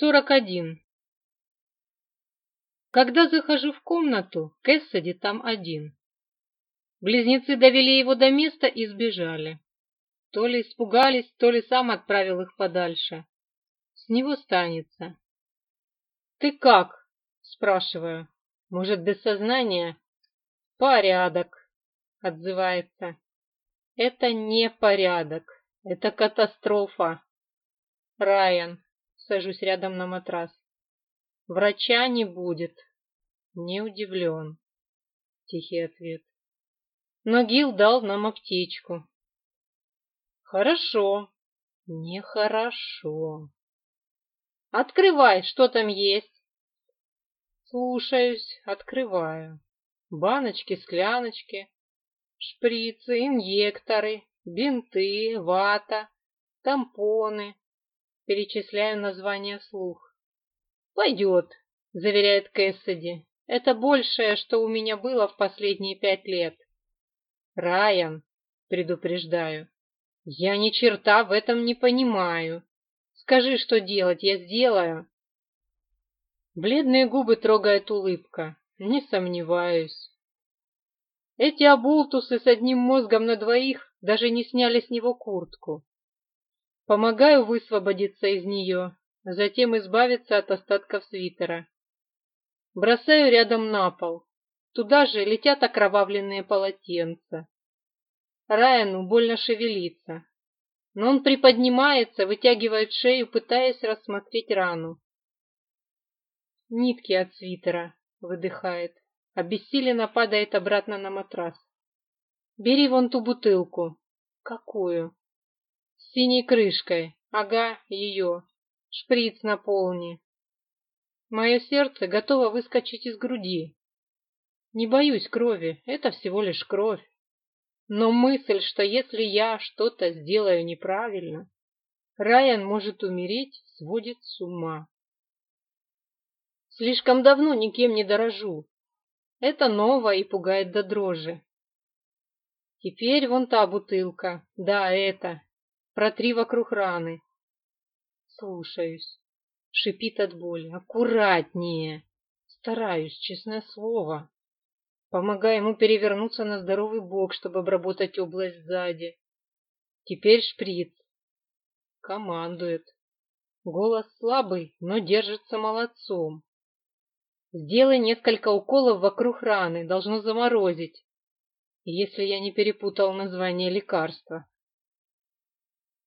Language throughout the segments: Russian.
41. Когда захожу в комнату, Кэссиди там один. Близнецы довели его до места и сбежали. То ли испугались, то ли сам отправил их подальше. С него станется. «Ты как?» — спрашиваю. «Может, без сознания?» «Порядок», — отзывается. «Это не порядок. Это катастрофа». «Райан, Сажусь рядом на матрас. Врача не будет. Не удивлен. Тихий ответ. Но Гил дал нам аптечку. Хорошо. Нехорошо. Открывай, что там есть. Слушаюсь, открываю. Баночки, скляночки, шприцы, инъекторы, бинты, вата, тампоны, перечисляю название вслух. «Пойдет», — заверяет Кэссиди. «Это большее, что у меня было в последние пять лет». «Райан», — предупреждаю, — «я ни черта в этом не понимаю. Скажи, что делать, я сделаю». Бледные губы трогает улыбка. Не сомневаюсь. Эти оболтусы с одним мозгом на двоих даже не сняли с него куртку. Помогаю высвободиться из нее, а затем избавиться от остатков свитера. Бросаю рядом на пол. Туда же летят окровавленные полотенца. Райану больно шевелиться, но он приподнимается, вытягивает шею, пытаясь рассмотреть рану. «Нитки от свитера», — выдыхает, обессиленно падает обратно на матрас. «Бери вон ту бутылку». «Какую?» Синей крышкой. Ага, ее. Шприц наполни. Мое сердце готово выскочить из груди. Не боюсь крови, это всего лишь кровь. Но мысль, что если я что-то сделаю неправильно, Райан может умереть, сводит с ума. Слишком давно никем не дорожу. Это ново и пугает до дрожи. Теперь вон та бутылка. Да, это. Протри вокруг раны. Слушаюсь. Шипит от боли. Аккуратнее. Стараюсь, честное слово. Помогаю ему перевернуться на здоровый бок, чтобы обработать область сзади. Теперь шприц. Командует. Голос слабый, но держится молодцом. Сделай несколько уколов вокруг раны, должно заморозить. Если я не перепутал название лекарства.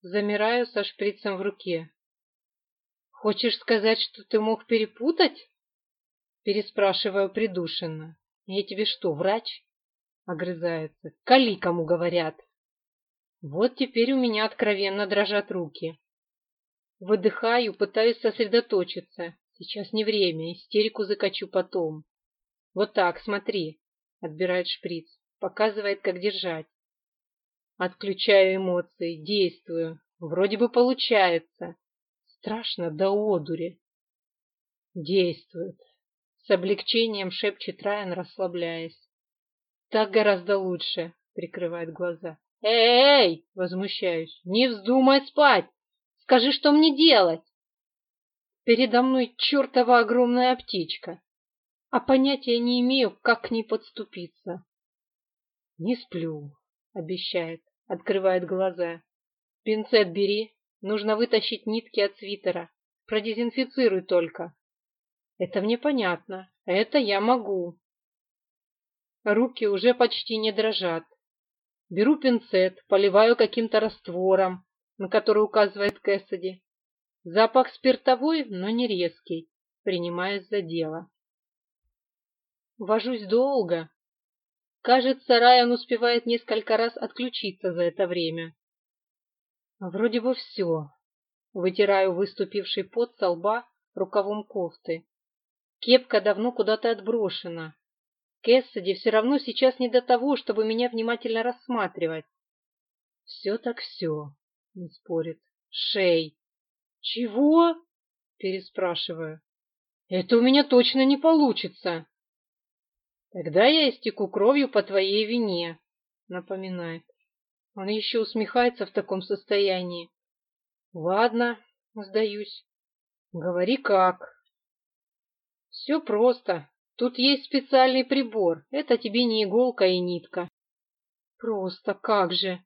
Замираю со шприцем в руке. «Хочешь сказать, что ты мог перепутать?» Переспрашиваю придушенно. «Я тебе что, врач?» Огрызается. «Кали, кому говорят!» Вот теперь у меня откровенно дрожат руки. Выдыхаю, пытаюсь сосредоточиться. Сейчас не время, истерику закачу потом. «Вот так, смотри», — отбирает шприц, показывает, как держать. Отключаю эмоции, действую. Вроде бы получается. Страшно до одури. Действует. С облегчением шепчет Райан, расслабляясь. Так гораздо лучше, прикрывает глаза. Эй, возмущаюсь. Не вздумай спать. Скажи, что мне делать? Передо мной чертова огромная птичка, а понятия не имею, как к ней подступиться. Не сплю, обещает открывает глаза. «Пинцет бери, нужно вытащить нитки от свитера. Продезинфицируй только». «Это мне понятно. Это я могу». Руки уже почти не дрожат. Беру пинцет, поливаю каким-то раствором, на который указывает Кэссиди. Запах спиртовой, но не резкий. Принимаюсь за дело. Вожусь долго, Кажется, Райан успевает несколько раз отключиться за это время. Вроде бы все. Вытираю выступивший пот со лба рукавом кофты. Кепка давно куда-то отброшена. Кэссиди все равно сейчас не до того, чтобы меня внимательно рассматривать. Все так все, не спорит. Шей. Чего? Переспрашиваю. Это у меня точно не получится. «Тогда я истеку кровью по твоей вине», — напоминает. Он еще усмехается в таком состоянии. «Ладно, сдаюсь. Говори как». «Все просто. Тут есть специальный прибор. Это тебе не иголка и нитка». «Просто как же?»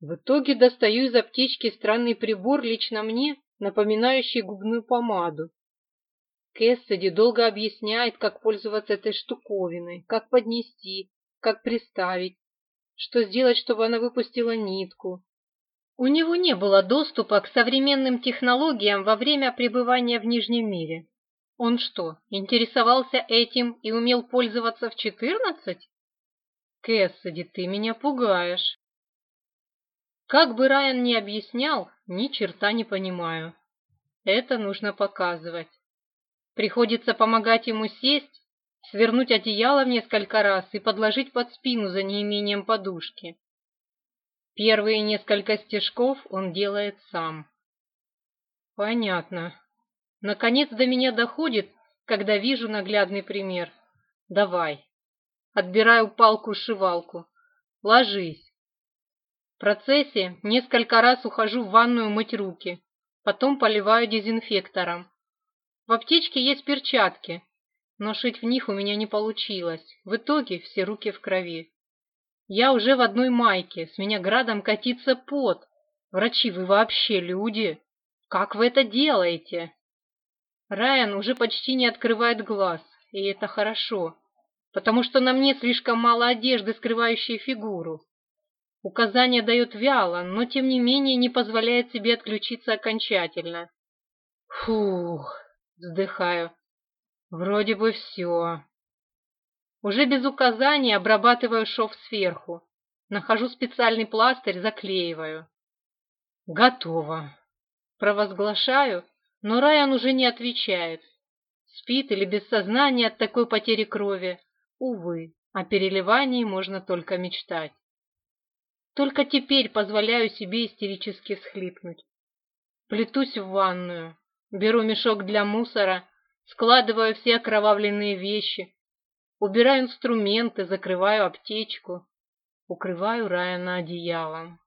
В итоге достаю из аптечки странный прибор лично мне, напоминающий губную помаду, Кэссиди долго объясняет, как пользоваться этой штуковиной, как поднести, как приставить, что сделать, чтобы она выпустила нитку. У него не было доступа к современным технологиям во время пребывания в Нижнем мире. Он что, интересовался этим и умел пользоваться в четырнадцать? Кэссиди, ты меня пугаешь. Как бы Райан ни объяснял, ни черта не понимаю. Это нужно показывать. Приходится помогать ему сесть, свернуть одеяло в несколько раз и подложить под спину за неимением подушки. Первые несколько стежков он делает сам. Понятно. Наконец до меня доходит, когда вижу наглядный пример. Давай. Отбираю палку-шивалку. Ложись. В процессе несколько раз ухожу в ванную мыть руки, потом поливаю дезинфектором. В аптечке есть перчатки, но шить в них у меня не получилось. В итоге все руки в крови. Я уже в одной майке, с меня градом катится пот. Врачи, вы вообще люди? Как вы это делаете? Райан уже почти не открывает глаз, и это хорошо, потому что на мне слишком мало одежды, скрывающей фигуру. Указание дает вяло, но тем не менее не позволяет себе отключиться окончательно. Фух. Вздыхаю. Вроде бы все. Уже без указаний обрабатываю шов сверху. Нахожу специальный пластырь, заклеиваю. Готово. Провозглашаю, но Райан уже не отвечает. Спит или без сознания от такой потери крови. Увы, о переливании можно только мечтать. Только теперь позволяю себе истерически схлипнуть. Плетусь в ванную. Беру мешок для мусора, складываю все окровавленные вещи, убираю инструменты, закрываю аптечку, укрываю Райана одеялом.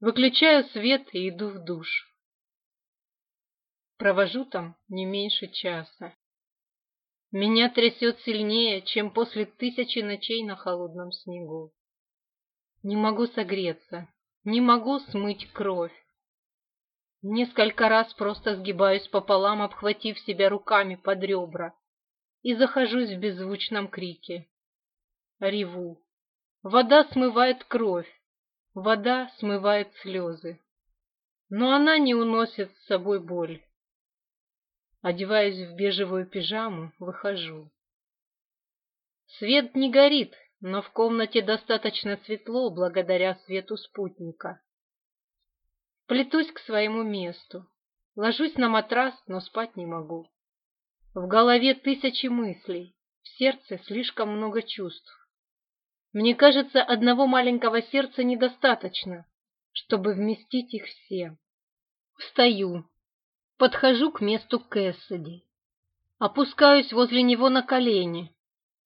Выключаю свет и иду в душ. Провожу там не меньше часа. Меня трясет сильнее, чем после тысячи ночей на холодном снегу. Не могу согреться, не могу смыть кровь. Несколько раз просто сгибаюсь пополам, обхватив себя руками под ребра, и захожусь в беззвучном крике. Реву. Вода смывает кровь, вода смывает слезы. Но она не уносит с собой боль. Одеваюсь в бежевую пижаму, выхожу. Свет не горит, но в комнате достаточно светло благодаря свету спутника. Плетусь к своему месту. Ложусь на матрас, но спать не могу. В голове тысячи мыслей, в сердце слишком много чувств. Мне кажется, одного маленького сердца недостаточно, чтобы вместить их все. Встаю, подхожу к месту Кэссиди. Опускаюсь возле него на колени,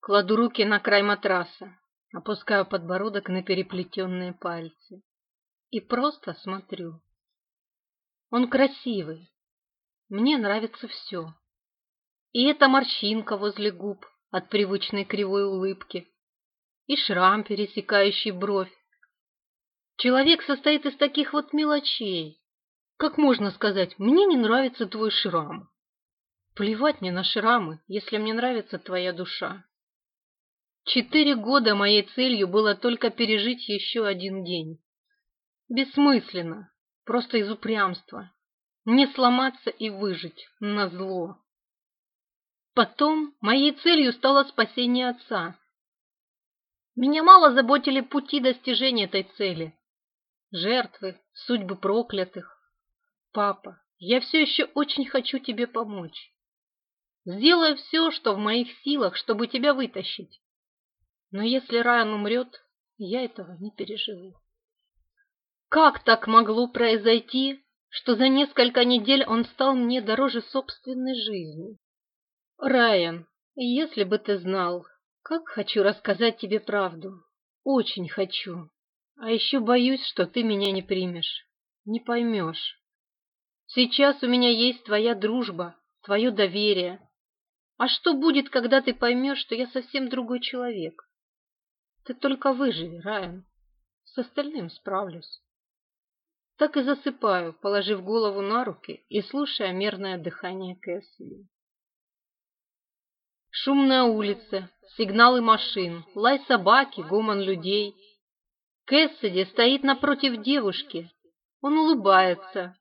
кладу руки на край матраса, опускаю подбородок на переплетенные пальцы и просто смотрю. Он красивый. Мне нравится все. И эта морщинка возле губ от привычной кривой улыбки, и шрам, пересекающий бровь. Человек состоит из таких вот мелочей. Как можно сказать, мне не нравится твой шрам? Плевать мне на шрамы, если мне нравится твоя душа. Четыре года моей целью было только пережить еще один день. Бессмысленно, Просто из упрямства. Не сломаться и выжить на зло. Потом моей целью стало спасение отца. Меня мало заботили пути достижения этой цели. Жертвы, судьбы проклятых. Папа, я все еще очень хочу тебе помочь. Сделаю все, что в моих силах, чтобы тебя вытащить. Но если Райан умрет, я этого не переживу. Как так могло произойти, что за несколько недель он стал мне дороже собственной жизни? Райан, если бы ты знал, как хочу рассказать тебе правду. Очень хочу. А еще боюсь, что ты меня не примешь, не поймешь. Сейчас у меня есть твоя дружба, твое доверие. А что будет, когда ты поймешь, что я совсем другой человек? Ты только выживи, Райан. С остальным справлюсь так и засыпаю, положив голову на руки и слушая мерное дыхание Кэссиди. Шумная улица, сигналы машин, лай собаки, гомон людей. Кэссиди стоит напротив девушки. Он улыбается.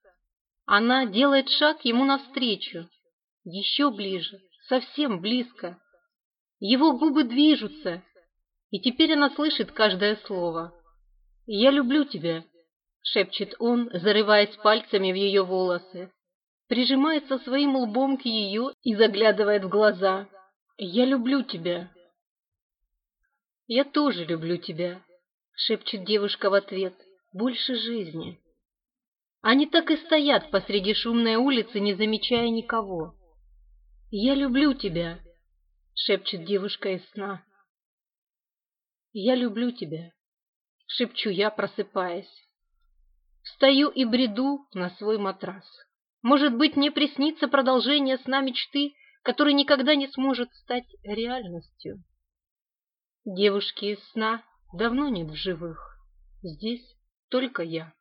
Она делает шаг ему навстречу. Еще ближе, совсем близко. Его губы движутся, и теперь она слышит каждое слово. «Я люблю тебя», — шепчет он, зарываясь пальцами в ее волосы. Прижимается своим лбом к ее и заглядывает в глаза. «Я люблю тебя». «Я тоже люблю тебя», — шепчет девушка в ответ. «Больше жизни». Они так и стоят посреди шумной улицы, не замечая никого. «Я люблю тебя», — шепчет девушка из сна. «Я люблю тебя», — шепчу я, просыпаясь. Стою и бреду на свой матрас. Может быть, мне приснится продолжение сна мечты, который никогда не сможет стать реальностью. Девушки из сна давно нет в живых. Здесь только я.